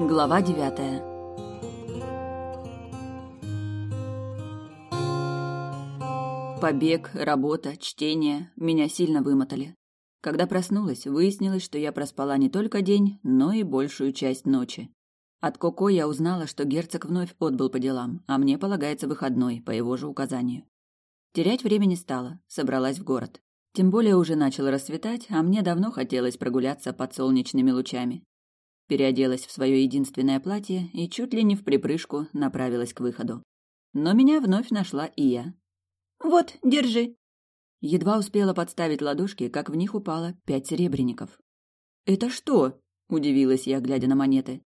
Глава девятая Побег, работа, чтение меня сильно вымотали. Когда проснулась, выяснилось, что я проспала не только день, но и большую часть ночи. От Коко я узнала, что герцог вновь отбыл по делам, а мне полагается выходной, по его же указанию. Терять времени стало, собралась в город. Тем более уже начало рассветать, а мне давно хотелось прогуляться под солнечными лучами. Переоделась в свое единственное платье и чуть ли не в припрыжку направилась к выходу. Но меня вновь нашла Ия. «Вот, держи», Едва успела подставить ладошки, как в них упало пять серебряников. «Это что?» – удивилась я, глядя на монеты.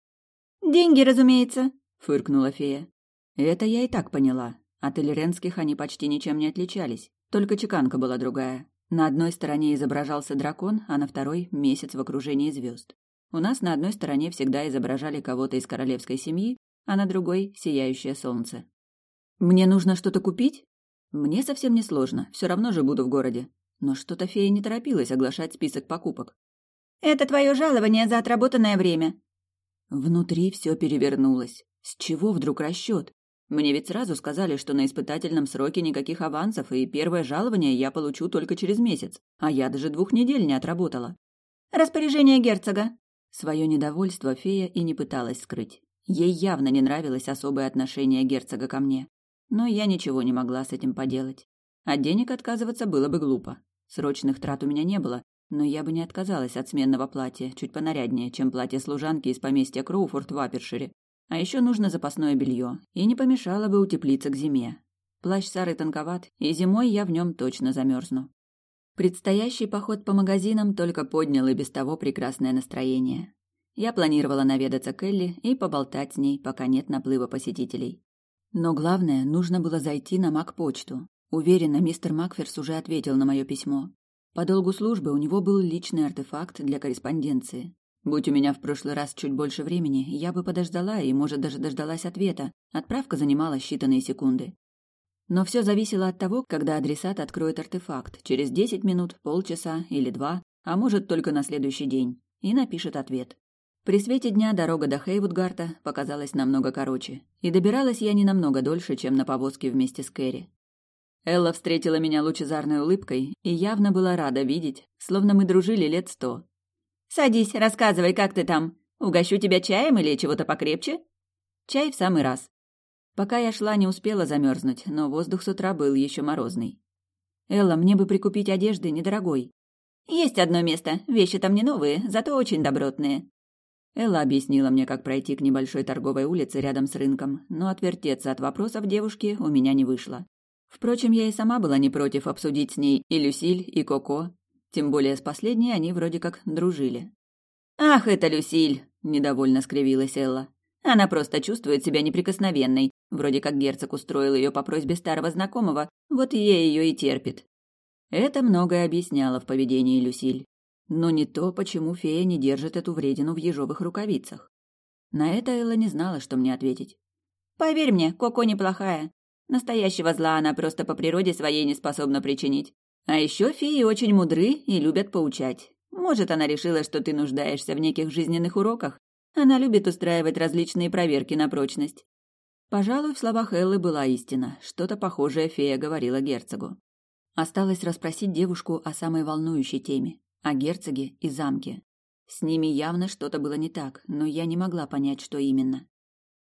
«Деньги, разумеется», – фыркнула фея. Это я и так поняла. От эльренских они почти ничем не отличались, только чеканка была другая. На одной стороне изображался дракон, а на второй – месяц в окружении звезд. У нас на одной стороне всегда изображали кого-то из королевской семьи, а на другой – сияющее солнце. «Мне нужно что-то купить?» Мне совсем не сложно, все равно же буду в городе. Но что-то фея не торопилась оглашать список покупок. Это твое жалование за отработанное время. Внутри все перевернулось. С чего вдруг расчет? Мне ведь сразу сказали, что на испытательном сроке никаких авансов, и первое жалование я получу только через месяц, а я даже двух недель не отработала. Распоряжение герцога. Свое недовольство фея и не пыталась скрыть. Ей явно не нравилось особое отношение герцога ко мне но я ничего не могла с этим поделать. От денег отказываться было бы глупо. Срочных трат у меня не было, но я бы не отказалась от сменного платья, чуть понаряднее, чем платье служанки из поместья Кроуфорд в Апершире. А еще нужно запасное белье, и не помешало бы утеплиться к зиме. Плащ Сары тонковат, и зимой я в нем точно замерзну. Предстоящий поход по магазинам только поднял и без того прекрасное настроение. Я планировала наведаться к Элли и поболтать с ней, пока нет наплыва посетителей. Но главное, нужно было зайти на Макпочту. Уверена, мистер Макферс уже ответил на мое письмо. По долгу службы у него был личный артефакт для корреспонденции. Будь у меня в прошлый раз чуть больше времени, я бы подождала и, может, даже дождалась ответа. Отправка занимала считанные секунды. Но все зависело от того, когда адресат откроет артефакт, через 10 минут, полчаса или два, а может, только на следующий день, и напишет ответ. При свете дня дорога до Хейвудгарта показалась намного короче, и добиралась я не намного дольше, чем на повозке вместе с Кэрри. Элла встретила меня лучезарной улыбкой и явно была рада видеть, словно мы дружили лет сто. «Садись, рассказывай, как ты там? Угощу тебя чаем или чего-то покрепче?» «Чай в самый раз». Пока я шла, не успела замерзнуть, но воздух с утра был еще морозный. «Элла, мне бы прикупить одежды недорогой». «Есть одно место, вещи там не новые, зато очень добротные. Элла объяснила мне, как пройти к небольшой торговой улице рядом с рынком, но отвертеться от вопросов девушки у меня не вышло. Впрочем, я и сама была не против обсудить с ней и Люсиль, и Коко, тем более с последней они вроде как дружили. «Ах, это Люсиль!» – недовольно скривилась Элла. «Она просто чувствует себя неприкосновенной, вроде как герцог устроил ее по просьбе старого знакомого, вот ей ее и терпит». Это многое объясняло в поведении Люсиль но не то, почему фея не держит эту вредину в ежовых рукавицах. На это Элла не знала, что мне ответить. «Поверь мне, Коко неплохая. Настоящего зла она просто по природе своей не способна причинить. А еще феи очень мудры и любят поучать. Может, она решила, что ты нуждаешься в неких жизненных уроках? Она любит устраивать различные проверки на прочность». Пожалуй, в словах Эллы была истина. Что-то похожее фея говорила герцогу. Осталось расспросить девушку о самой волнующей теме о герцоге и замке. С ними явно что-то было не так, но я не могла понять, что именно.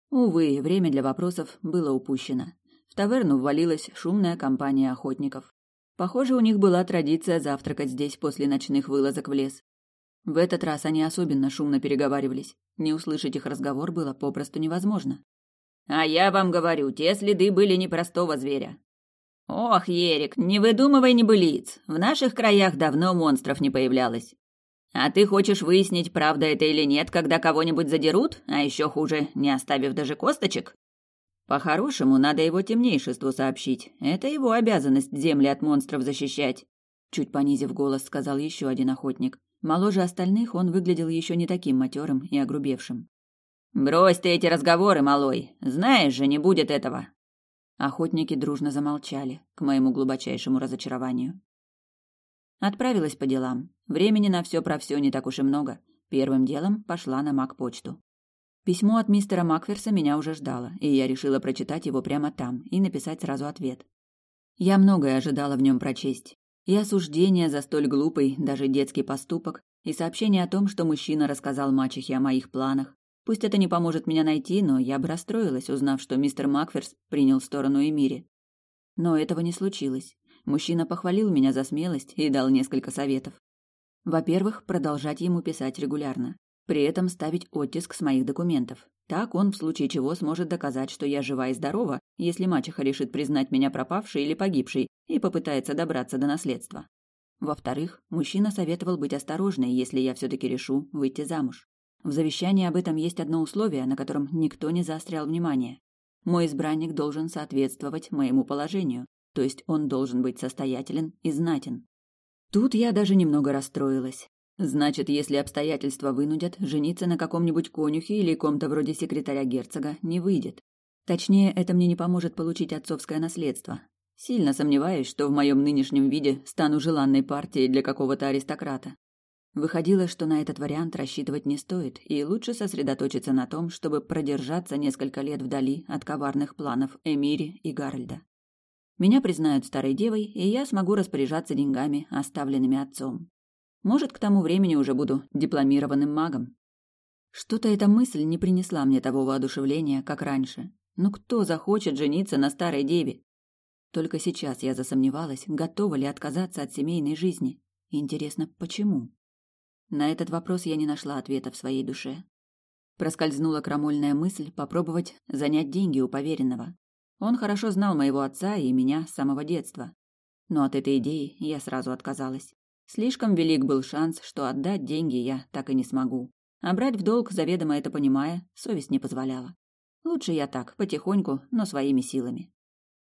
Увы, время для вопросов было упущено. В таверну ввалилась шумная компания охотников. Похоже, у них была традиция завтракать здесь после ночных вылазок в лес. В этот раз они особенно шумно переговаривались. Не услышать их разговор было попросту невозможно. «А я вам говорю, те следы были не простого зверя. «Ох, Ерик, не выдумывай небылиц. В наших краях давно монстров не появлялось. А ты хочешь выяснить, правда это или нет, когда кого-нибудь задерут, а еще хуже, не оставив даже косточек?» «По-хорошему, надо его темнейшеству сообщить. Это его обязанность земли от монстров защищать», — чуть понизив голос, сказал еще один охотник. Моложе остальных он выглядел еще не таким матерым и огрубевшим. «Брось ты эти разговоры, малой. Знаешь же, не будет этого. Охотники дружно замолчали, к моему глубочайшему разочарованию. Отправилась по делам. Времени на все про все не так уж и много. Первым делом пошла на Мак-почту. Письмо от мистера Макферса меня уже ждало, и я решила прочитать его прямо там и написать сразу ответ. Я многое ожидала в нем прочесть. И осуждение за столь глупый, даже детский поступок, и сообщение о том, что мужчина рассказал мачехе о моих планах. Пусть это не поможет меня найти, но я бы расстроилась, узнав, что мистер Макферс принял сторону Эмири. Но этого не случилось. Мужчина похвалил меня за смелость и дал несколько советов. Во-первых, продолжать ему писать регулярно. При этом ставить оттиск с моих документов. Так он в случае чего сможет доказать, что я жива и здорова, если мачеха решит признать меня пропавшей или погибшей и попытается добраться до наследства. Во-вторых, мужчина советовал быть осторожной, если я все-таки решу выйти замуж. В завещании об этом есть одно условие, на котором никто не заострял внимание. Мой избранник должен соответствовать моему положению, то есть он должен быть состоятелен и знатен. Тут я даже немного расстроилась. Значит, если обстоятельства вынудят, жениться на каком-нибудь конюхе или ком-то вроде секретаря герцога не выйдет. Точнее, это мне не поможет получить отцовское наследство. Сильно сомневаюсь, что в моем нынешнем виде стану желанной партией для какого-то аристократа. Выходило, что на этот вариант рассчитывать не стоит, и лучше сосредоточиться на том, чтобы продержаться несколько лет вдали от коварных планов Эмири и Гарольда. Меня признают старой девой, и я смогу распоряжаться деньгами, оставленными отцом. Может, к тому времени уже буду дипломированным магом. Что-то эта мысль не принесла мне того воодушевления, как раньше. Но кто захочет жениться на старой деве? Только сейчас я засомневалась, готова ли отказаться от семейной жизни. Интересно, почему? На этот вопрос я не нашла ответа в своей душе. Проскользнула крамольная мысль попробовать занять деньги у поверенного. Он хорошо знал моего отца и меня с самого детства. Но от этой идеи я сразу отказалась. Слишком велик был шанс, что отдать деньги я так и не смогу. А брать в долг, заведомо это понимая, совесть не позволяла. Лучше я так, потихоньку, но своими силами.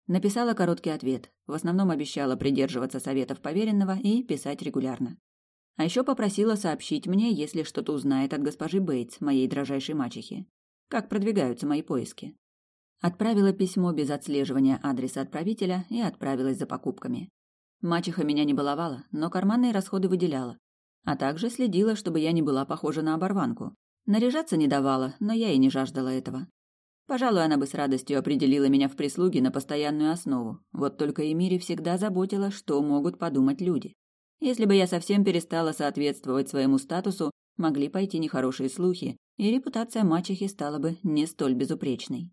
Написала короткий ответ. В основном обещала придерживаться советов поверенного и писать регулярно. А еще попросила сообщить мне, если что-то узнает от госпожи Бейтс, моей дрожайшей мачехи. Как продвигаются мои поиски. Отправила письмо без отслеживания адреса отправителя и отправилась за покупками. Мачеха меня не баловала, но карманные расходы выделяла. А также следила, чтобы я не была похожа на оборванку. Наряжаться не давала, но я и не жаждала этого. Пожалуй, она бы с радостью определила меня в прислуги на постоянную основу. Вот только Эмире всегда заботила, что могут подумать люди. Если бы я совсем перестала соответствовать своему статусу, могли пойти нехорошие слухи, и репутация мачехи стала бы не столь безупречной.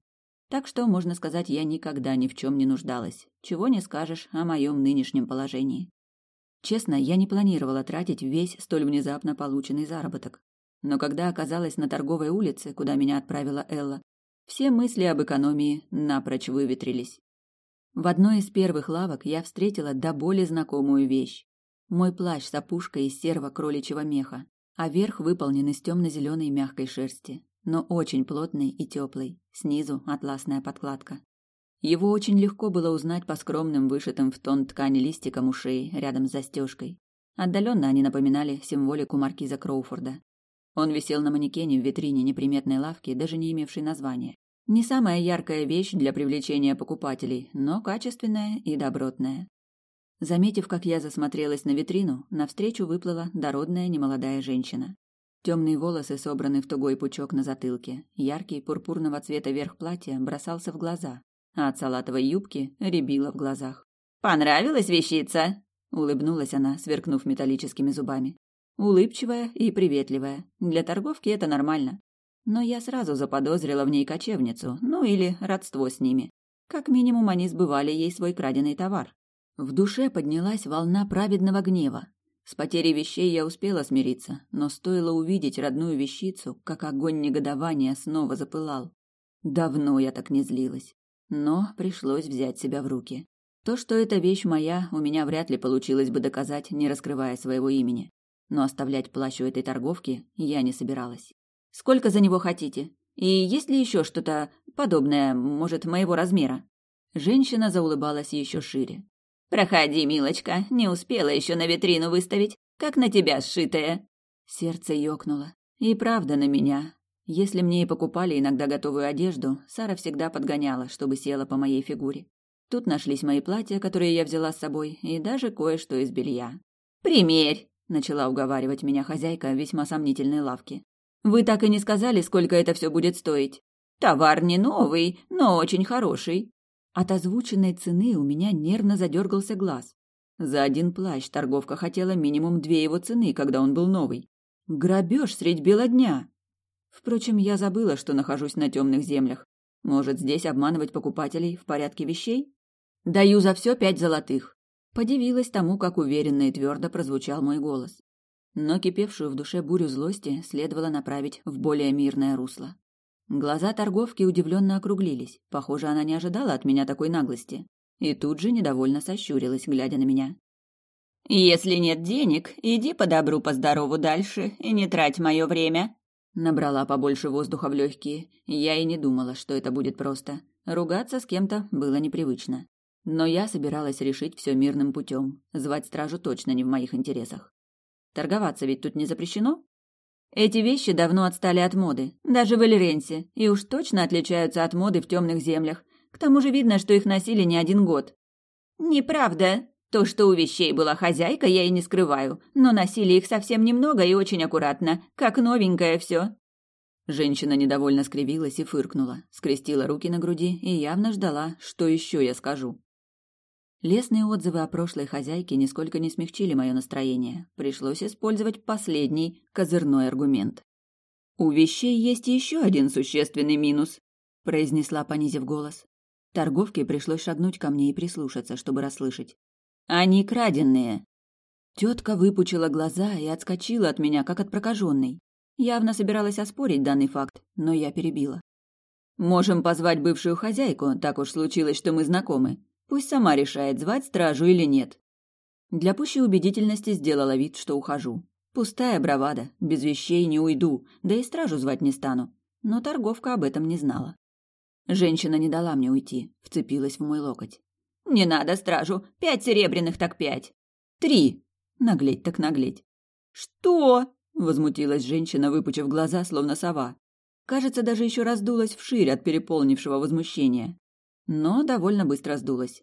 Так что, можно сказать, я никогда ни в чем не нуждалась. Чего не скажешь о моем нынешнем положении. Честно, я не планировала тратить весь столь внезапно полученный заработок. Но когда оказалась на торговой улице, куда меня отправила Элла, все мысли об экономии напрочь выветрились. В одной из первых лавок я встретила до боли знакомую вещь. Мой плащ с опушкой из серого кроличьего меха, а верх выполнен из темно-зеленой мягкой шерсти но очень плотный и теплый, снизу атласная подкладка. Его очень легко было узнать по скромным вышитым в тон ткани листикам ушей рядом с застежкой. Отдаленно они напоминали символику маркиза Кроуфорда. Он висел на манекене в витрине неприметной лавки, даже не имевшей названия. Не самая яркая вещь для привлечения покупателей, но качественная и добротная. Заметив, как я засмотрелась на витрину, навстречу выплыла дородная немолодая женщина. Темные волосы собраны в тугой пучок на затылке. Яркий пурпурного цвета верх платья бросался в глаза, а от салатовой юбки рябило в глазах. «Понравилась вещица?» — улыбнулась она, сверкнув металлическими зубами. Улыбчивая и приветливая. Для торговки это нормально. Но я сразу заподозрила в ней кочевницу, ну или родство с ними. Как минимум они сбывали ей свой краденый товар. В душе поднялась волна праведного гнева. С потерей вещей я успела смириться, но стоило увидеть родную вещицу, как огонь негодования снова запылал. Давно я так не злилась, но пришлось взять себя в руки. То, что эта вещь моя, у меня вряд ли получилось бы доказать, не раскрывая своего имени. Но оставлять плащ у этой торговки я не собиралась. Сколько за него хотите? И есть ли еще что-то подобное, может, моего размера? Женщина заулыбалась еще шире. «Проходи, милочка, не успела еще на витрину выставить, как на тебя сшитая». Сердце ёкнуло. И правда на меня. Если мне и покупали иногда готовую одежду, Сара всегда подгоняла, чтобы села по моей фигуре. Тут нашлись мои платья, которые я взяла с собой, и даже кое-что из белья. «Примерь!» – начала уговаривать меня хозяйка весьма сомнительной лавки. Вы так и не сказали, сколько это все будет стоить. Товар не новый, но очень хороший. От озвученной цены у меня нервно задергался глаз. За один плащ торговка хотела минимум две его цены, когда он был новый. Грабеж средь бела дня. Впрочем, я забыла, что нахожусь на темных землях. Может, здесь обманывать покупателей в порядке вещей? Даю за все пять золотых. Подивилась тому, как уверенно и твердо прозвучал мой голос. Но кипевшую в душе бурю злости следовало направить в более мирное русло. Глаза торговки удивленно округлились. Похоже, она не ожидала от меня такой наглости. И тут же недовольно сощурилась, глядя на меня. «Если нет денег, иди по добру, по здорову дальше и не трать мое время». Набрала побольше воздуха в легкие. Я и не думала, что это будет просто. Ругаться с кем-то было непривычно. Но я собиралась решить все мирным путем. Звать стражу точно не в моих интересах. Торговаться ведь тут не запрещено? Эти вещи давно отстали от моды, даже в Эльренсе, и уж точно отличаются от моды в темных землях. К тому же видно, что их носили не один год. Неправда. То, что у вещей была хозяйка, я и не скрываю, но носили их совсем немного и очень аккуратно, как новенькое все. Женщина недовольно скривилась и фыркнула, скрестила руки на груди и явно ждала, что еще я скажу. Лесные отзывы о прошлой хозяйке нисколько не смягчили мое настроение. Пришлось использовать последний козырной аргумент. «У вещей есть еще один существенный минус», – произнесла, понизив голос. Торговке пришлось шагнуть ко мне и прислушаться, чтобы расслышать. «Они краденные!» Тетка выпучила глаза и отскочила от меня, как от прокаженной. Явно собиралась оспорить данный факт, но я перебила. «Можем позвать бывшую хозяйку, так уж случилось, что мы знакомы. Пусть сама решает, звать стражу или нет. Для пущей убедительности сделала вид, что ухожу. Пустая бравада, без вещей не уйду, да и стражу звать не стану. Но торговка об этом не знала. Женщина не дала мне уйти, вцепилась в мой локоть. «Не надо стражу, пять серебряных так пять». «Три!» Наглеть так наглеть. «Что?» — возмутилась женщина, выпучив глаза, словно сова. Кажется, даже еще раздулась вширь от переполнившего возмущения но довольно быстро сдулась.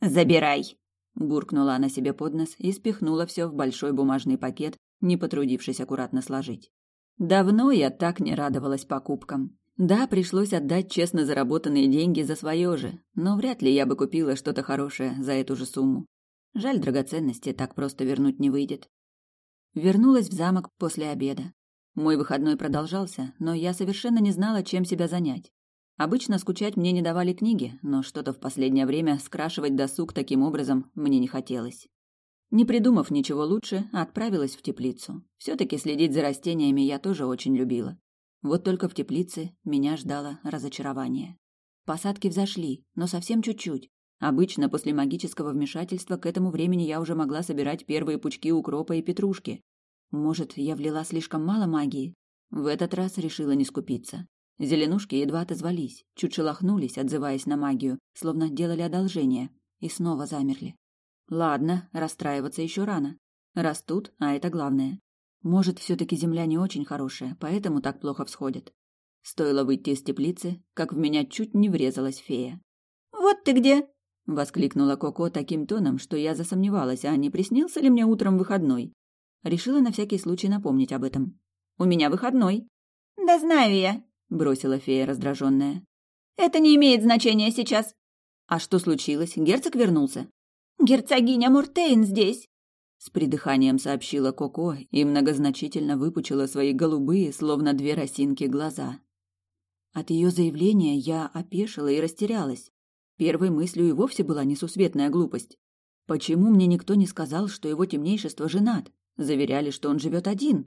«Забирай!» – буркнула она себе под нос и спихнула все в большой бумажный пакет, не потрудившись аккуратно сложить. Давно я так не радовалась покупкам. Да, пришлось отдать честно заработанные деньги за свое же, но вряд ли я бы купила что-то хорошее за эту же сумму. Жаль, драгоценности так просто вернуть не выйдет. Вернулась в замок после обеда. Мой выходной продолжался, но я совершенно не знала, чем себя занять. Обычно скучать мне не давали книги, но что-то в последнее время скрашивать досуг таким образом мне не хотелось. Не придумав ничего лучше, отправилась в теплицу. все таки следить за растениями я тоже очень любила. Вот только в теплице меня ждало разочарование. Посадки взошли, но совсем чуть-чуть. Обычно после магического вмешательства к этому времени я уже могла собирать первые пучки укропа и петрушки. Может, я влила слишком мало магии? В этот раз решила не скупиться. Зеленушки едва отозвались, чуть шелохнулись, отзываясь на магию, словно делали одолжение, и снова замерли. Ладно, расстраиваться еще рано. Растут, а это главное. Может, все-таки земля не очень хорошая, поэтому так плохо всходит. Стоило выйти из теплицы, как в меня чуть не врезалась фея. «Вот ты где!» — воскликнула Коко таким тоном, что я засомневалась, а не приснился ли мне утром выходной. Решила на всякий случай напомнить об этом. «У меня выходной». «Да знаю я», бросила фея раздраженная. Это не имеет значения сейчас. А что случилось? Герцог вернулся? Герцогиня Муртейн здесь. С придыханием сообщила Коко и многозначительно выпучила свои голубые, словно две росинки, глаза. От ее заявления я опешила и растерялась. Первой мыслью и вовсе была несусветная глупость. Почему мне никто не сказал, что его темнейшество женат? Заверяли, что он живет один.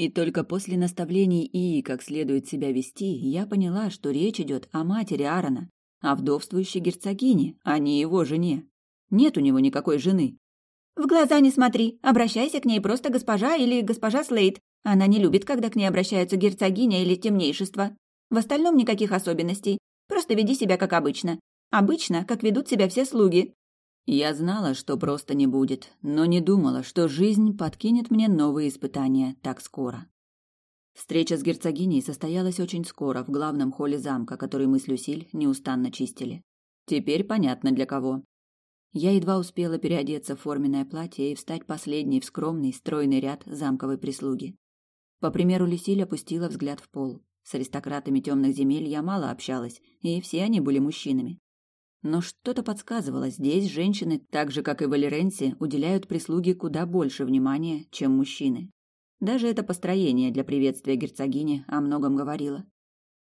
И только после наставлений Ии, как следует себя вести, я поняла, что речь идет о матери Аарона, о вдовствующей герцогине, а не его жене. Нет у него никакой жены. «В глаза не смотри, обращайся к ней просто госпожа или госпожа Слейд. Она не любит, когда к ней обращаются герцогиня или темнейшество. В остальном никаких особенностей. Просто веди себя как обычно. Обычно, как ведут себя все слуги. Я знала, что просто не будет, но не думала, что жизнь подкинет мне новые испытания так скоро. Встреча с герцогиней состоялась очень скоро в главном холле замка, который мы с Люсиль неустанно чистили. Теперь понятно для кого. Я едва успела переодеться в форменное платье и встать последней в скромный, стройный ряд замковой прислуги. По примеру Люсиль опустила взгляд в пол. С аристократами темных земель я мало общалась, и все они были мужчинами. Но что-то подсказывало, здесь женщины, так же как и в Валеренсе, уделяют прислуге куда больше внимания, чем мужчины. Даже это построение для приветствия герцогини о многом говорило.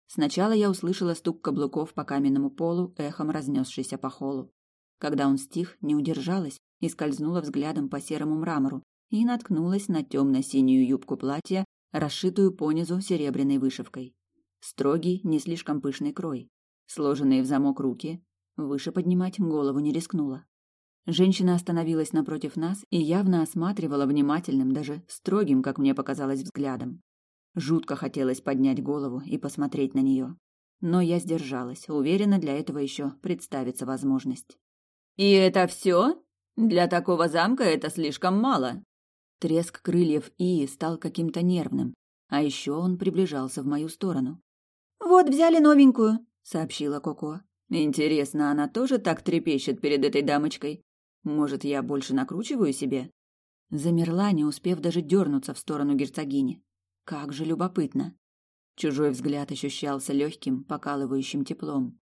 Сначала я услышала стук каблуков по каменному полу, эхом разнесшийся по холу. Когда он стих, не удержалась и скользнула взглядом по серому мрамору и наткнулась на темно-синюю юбку платья, расшитую понизу серебряной вышивкой. Строгий, не слишком пышный крой. Сложенные в замок руки. Выше поднимать голову не рискнула. Женщина остановилась напротив нас и явно осматривала внимательным, даже строгим, как мне показалось, взглядом. Жутко хотелось поднять голову и посмотреть на нее. Но я сдержалась, уверена, для этого еще представится возможность. «И это все? Для такого замка это слишком мало!» Треск крыльев Ии стал каким-то нервным, а еще он приближался в мою сторону. «Вот взяли новенькую», — сообщила Коко. «Интересно, она тоже так трепещет перед этой дамочкой? Может, я больше накручиваю себе?» Замерла, не успев даже дернуться в сторону герцогини. Как же любопытно. Чужой взгляд ощущался легким, покалывающим теплом.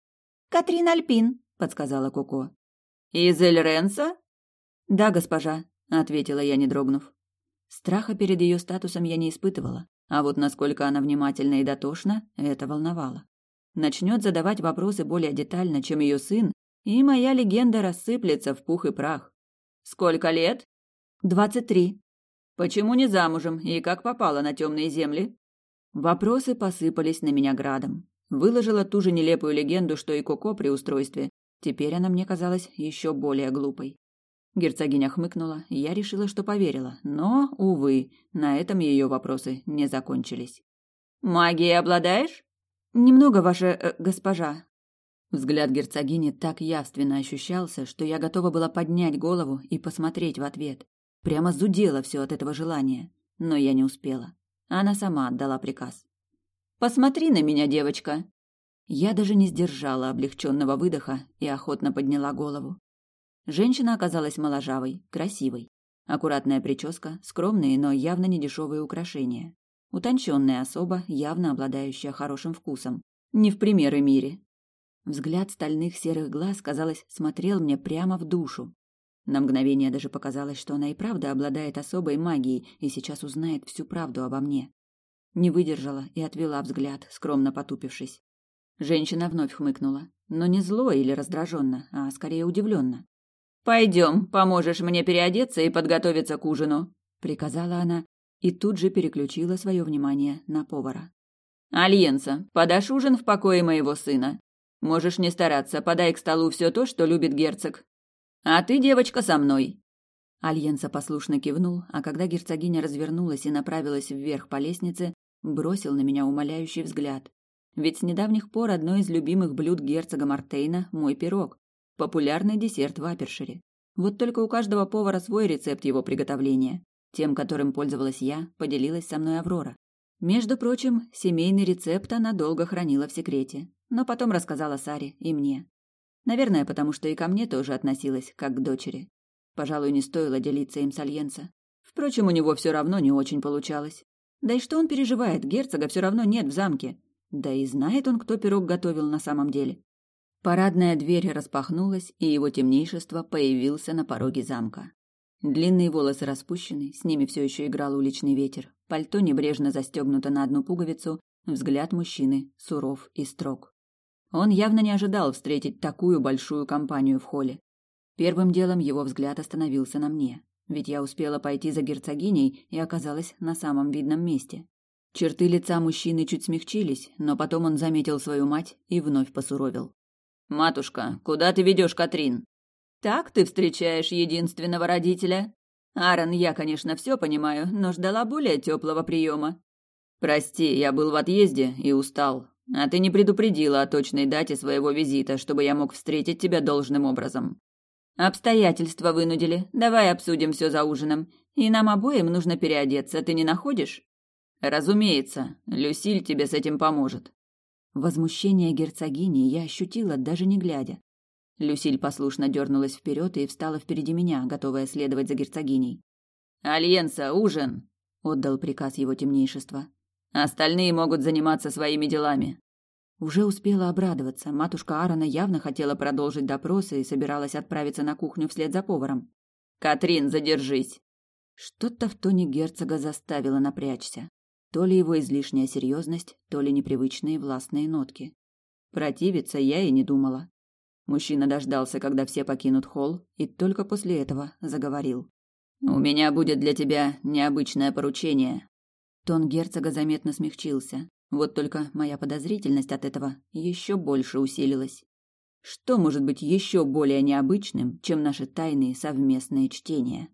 «Катрин Альпин», — подсказала Коко. «Из Эльренса?» «Да, госпожа», — ответила я, не дрогнув. Страха перед ее статусом я не испытывала, а вот насколько она внимательна и дотошна, это волновало. Начнет задавать вопросы более детально, чем ее сын, и моя легенда рассыплется в пух и прах. Сколько лет? Двадцать три. Почему не замужем и как попала на темные земли? Вопросы посыпались на меня градом. Выложила ту же нелепую легенду, что и Коко при устройстве. Теперь она мне казалась еще более глупой. Герцогиня хмыкнула, и я решила, что поверила, но, увы, на этом ее вопросы не закончились. «Магией обладаешь?» «Немного, ваша э, госпожа». Взгляд герцогини так явственно ощущался, что я готова была поднять голову и посмотреть в ответ. Прямо зудело все от этого желания, но я не успела. Она сама отдала приказ. «Посмотри на меня, девочка!» Я даже не сдержала облегченного выдоха и охотно подняла голову. Женщина оказалась моложавой, красивой. Аккуратная прическа, скромные, но явно не дешевые украшения. Утонченная особа, явно обладающая хорошим вкусом. Не в пример мире. Взгляд стальных серых глаз, казалось, смотрел мне прямо в душу. На мгновение даже показалось, что она и правда обладает особой магией и сейчас узнает всю правду обо мне. Не выдержала и отвела взгляд, скромно потупившись. Женщина вновь хмыкнула, но не зло или раздраженно, а скорее удивленно. Пойдем, поможешь мне переодеться и подготовиться к ужину, приказала она и тут же переключила свое внимание на повара. Альенса, подашь ужин в покое моего сына. Можешь не стараться, подай к столу все то, что любит герцог. А ты, девочка, со мной. Альенса послушно кивнул, а когда герцогиня развернулась и направилась вверх по лестнице, бросил на меня умоляющий взгляд. Ведь с недавних пор одно из любимых блюд герцога Мартейна – мой пирог. Популярный десерт в Апершире. Вот только у каждого повара свой рецепт его приготовления. Тем, которым пользовалась я, поделилась со мной Аврора. Между прочим, семейный рецепт она долго хранила в секрете, но потом рассказала Саре и мне. Наверное, потому что и ко мне тоже относилась, как к дочери. Пожалуй, не стоило делиться им с Альенса. Впрочем, у него все равно не очень получалось. Да и что он переживает, герцога все равно нет в замке. Да и знает он, кто пирог готовил на самом деле. Парадная дверь распахнулась, и его темнейшество появился на пороге замка. Длинные волосы распущены, с ними все еще играл уличный ветер. Пальто небрежно застегнуто на одну пуговицу, взгляд мужчины суров и строг. Он явно не ожидал встретить такую большую компанию в холле. Первым делом его взгляд остановился на мне, ведь я успела пойти за герцогиней и оказалась на самом видном месте. Черты лица мужчины чуть смягчились, но потом он заметил свою мать и вновь посуровил. «Матушка, куда ты ведешь Катрин?» «Так ты встречаешь единственного родителя?» «Аарон, я, конечно, все понимаю, но ждала более теплого приема». «Прости, я был в отъезде и устал. А ты не предупредила о точной дате своего визита, чтобы я мог встретить тебя должным образом». «Обстоятельства вынудили. Давай обсудим все за ужином. И нам обоим нужно переодеться, ты не находишь?» «Разумеется. Люсиль тебе с этим поможет». Возмущение герцогини я ощутила, даже не глядя. Люсиль послушно дернулась вперед и встала впереди меня, готовая следовать за герцогиней. «Альенса, ужин!» отдал приказ его темнейшества. Остальные могут заниматься своими делами. Уже успела обрадоваться. Матушка Аарона явно хотела продолжить допросы и собиралась отправиться на кухню вслед за поваром. «Катрин, задержись!» Что-то в тоне герцога заставило напрячься. То ли его излишняя серьезность, то ли непривычные властные нотки. Противиться я и не думала. Мужчина дождался, когда все покинут холл, и только после этого заговорил. «У меня будет для тебя необычное поручение». Тон герцога заметно смягчился. Вот только моя подозрительность от этого еще больше усилилась. Что может быть еще более необычным, чем наши тайные совместные чтения?